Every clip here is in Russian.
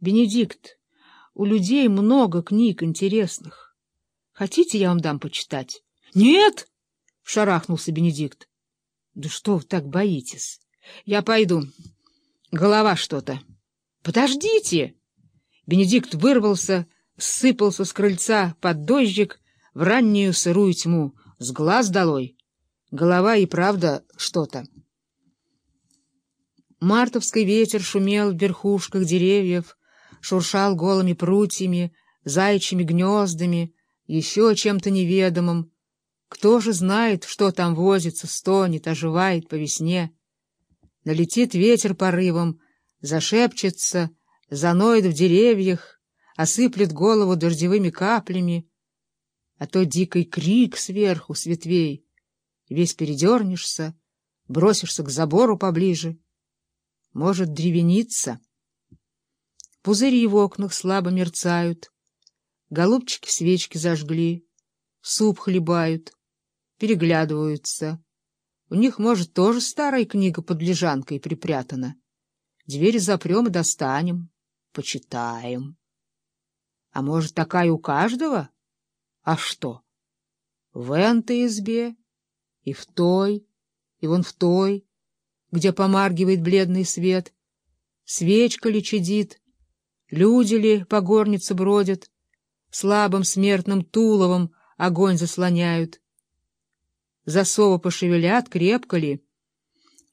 Бенедикт, у людей много книг интересных. Хотите, я вам дам почитать? — Нет! — шарахнулся Бенедикт. — Да что вы так боитесь? Я пойду. Голова что-то. — Подождите! Бенедикт вырвался, сыпался с крыльца под дождик в раннюю сырую тьму. С глаз долой. Голова и правда что-то. Мартовский ветер шумел в верхушках деревьев, шуршал голыми прутьями, заячьими гнездами, еще чем-то неведомым. Кто же знает, что там возится, стонет, оживает по весне? Налетит ветер порывом, зашепчется, заноет в деревьях, осыплет голову дождевыми каплями, а то дикий крик сверху, с ветвей. Весь передернешься, бросишься к забору поближе. Может, древеница? Пузыри в окнах слабо мерцают. Голубчики свечки зажгли, суп хлебают, переглядываются. У них, может, тоже старая книга под лежанкой припрятана. Двери запрем и достанем, почитаем. А может, такая у каждого? А что? В этой избе, и в той, и вон в той, где помаргивает бледный свет, свечка ли чадит, люди ли по горнице бродят, слабым смертным туловом огонь заслоняют. Засовы пошевелят, крепко ли,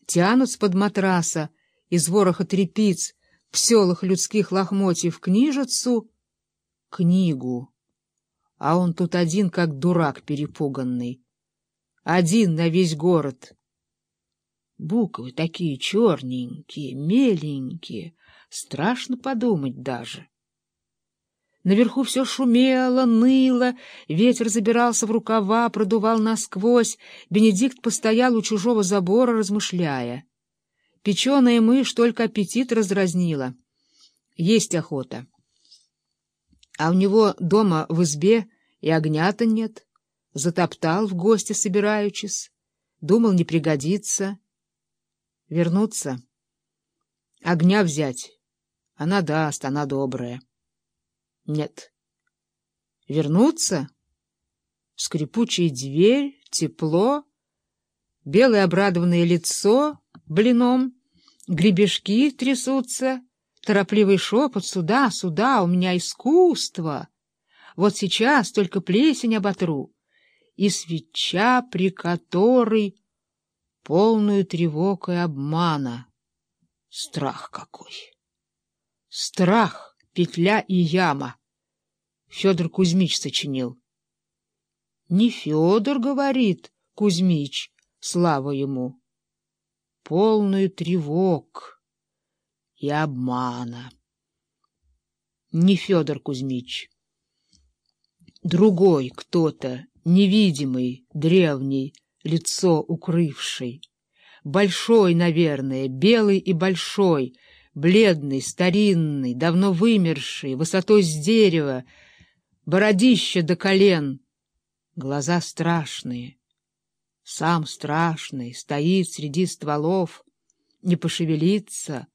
тянут с-под матраса из вороха трепиц, пселых людских лохмотьев книжицу, книгу. А он тут один, как дурак перепуганный. Один на весь город. Буквы такие черненькие, меленькие, страшно подумать даже. Наверху все шумело, ныло, ветер забирался в рукава, продувал насквозь. Бенедикт постоял у чужого забора, размышляя. Печеная мышь только аппетит раздразнила. Есть охота. А у него дома в избе и огня-то нет. Затоптал в гости, собираючись. Думал, не пригодится. Вернуться? Огня взять. Она даст, она добрая. Нет. Вернуться? Скрипучая дверь, тепло, белое обрадованное лицо блином, гребешки трясутся, торопливый шепот «Сюда, сюда, у меня искусство!» Вот сейчас только плесень оботру, и свеча, при которой полную тревог и обмана. Страх какой! Страх, петля и яма. Федор Кузьмич сочинил. Не Федор, говорит Кузьмич, слава ему. Полную тревог и обмана. Не Федор Кузьмич. Другой кто-то, невидимый, древний, лицо укрывший. Большой, наверное, белый и большой, бледный, старинный, давно вымерший, высотой с дерева, бородище до колен, глаза страшные. Сам страшный, стоит среди стволов, не пошевелится,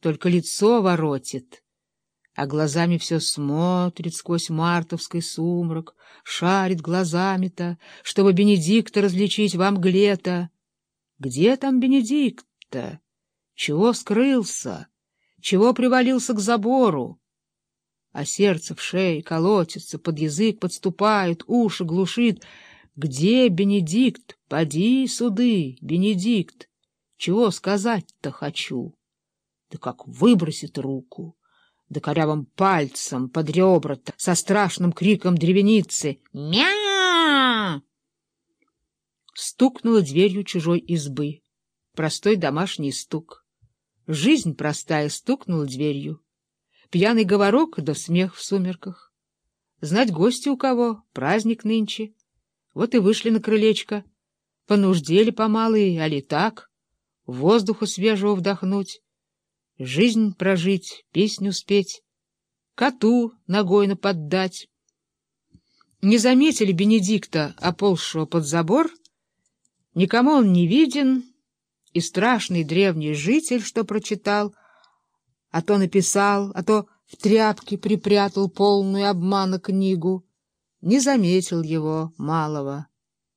только лицо воротит — а глазами все смотрит сквозь мартовский сумрак, шарит глазами-то, чтобы Бенедикта различить вам мгле-то. Где там Бенедикт-то? Чего скрылся? Чего привалился к забору? А сердце в шее колотится, под язык подступает, уши глушит. Где Бенедикт? Поди суды, Бенедикт! Чего сказать-то хочу? Да как выбросит руку! Да корявым пальцем под ребра со страшным криком древеницы «Мя!» Стукнула дверью чужой избы. Простой домашний стук. Жизнь простая стукнула дверью. Пьяный говорок да смех в сумерках. Знать гости у кого, праздник нынче. Вот и вышли на крылечко. Понуждели помалые, али так, воздуха свежего вдохнуть жизнь прожить, песню спеть, коту ногой наподдать. Не заметили Бенедикта, оползшего под забор, никому он не виден, и страшный древний житель, что прочитал, а то написал, а то в тряпке припрятал полную обмана книгу. Не заметил его, малого.